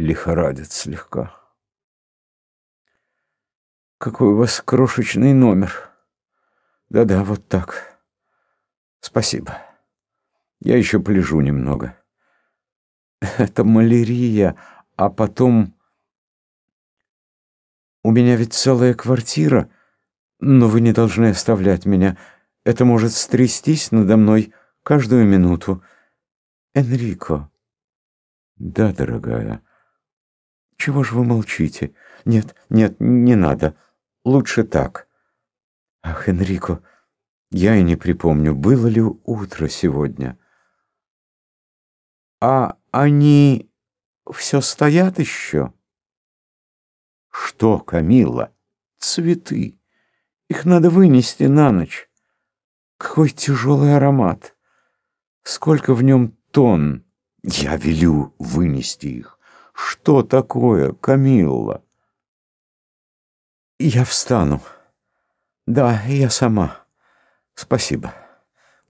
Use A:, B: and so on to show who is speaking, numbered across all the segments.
A: лихорадит слегка. Какой у вас крошечный номер. Да-да, вот так. Спасибо. Я еще полежу немного. Это малярия, а потом... У меня ведь целая квартира, но вы не должны оставлять меня. Это может стрястись надо мной каждую минуту. Энрико. Да, дорогая. Чего ж вы молчите? Нет, нет, не надо. Лучше так. Ах, Энрико, я и не припомню, было ли утро сегодня. А они все стоят еще? Что, Камилла? Цветы. Их надо вынести на ночь. Какой тяжелый аромат. Сколько в нем тонн. Я велю вынести их. Что такое, Камилла? Я встану. Да, я сама. Спасибо.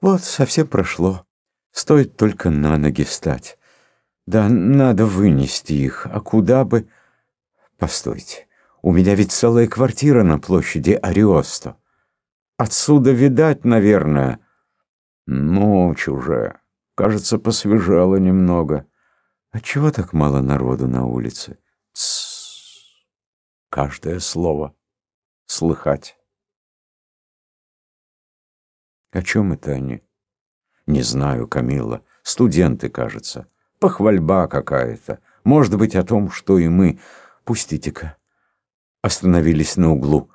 A: Вот, совсем прошло. Стоит только на ноги встать. Да, надо вынести их. А куда бы... Постойте. У меня ведь целая квартира на площади Ариосто. Отсюда видать, наверное. Ночь уже. Кажется, посвежало немного. А чего так мало народу на улице? Тссс. Каждое слово слыхать. О чем это они? Не знаю, Камилла. Студенты, кажется. Похвальба какая-то. Может быть, о том, что и мы. Пустите-ка. Остановились на углу.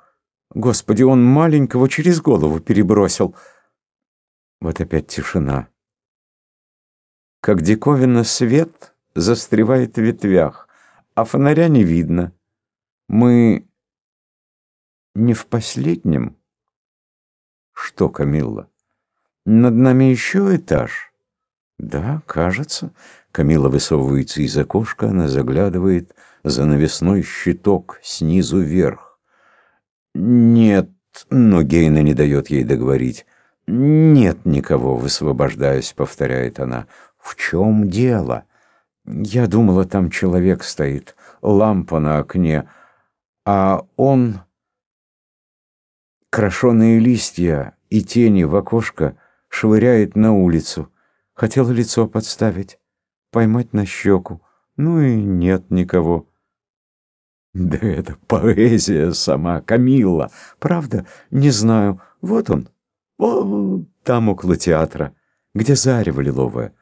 A: Господи, он маленького через голову перебросил. Вот опять тишина. Как диковинно свет застревает в ветвях, а фонаря не видно. Мы не в последнем? Что, Камилла? Над нами еще этаж? Да, кажется. Камила высовывается из окошка, она заглядывает за навесной щиток снизу вверх. Нет, но Гейна не дает ей договорить. Нет никого, высвобождаясь, повторяет она. В чем дело? Я думала, там человек стоит, лампа на окне, а он Крошеные листья и тени в окошко швыряет на улицу. Хотела лицо подставить, поймать на щеку. Ну и нет никого. Да это поэзия сама, Камилла. Правда? Не знаю. Вот он. Вон там около театра, где зарево лиловое.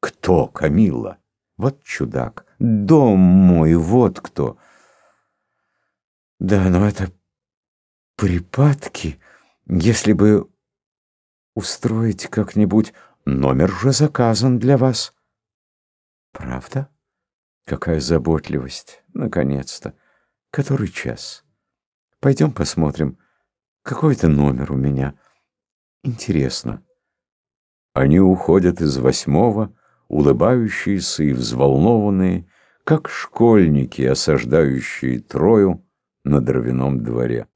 A: Кто, Камилла? Вот чудак. Дом мой, вот кто. Да, но это припадки, если бы устроить как-нибудь, номер уже заказан для вас. Правда? Какая заботливость, наконец-то. Который час? Пойдем посмотрим. Какой-то номер у меня. Интересно. Они уходят из восьмого, улыбающиеся и взволнованные, как школьники, осаждающие Трою на дровяном дворе.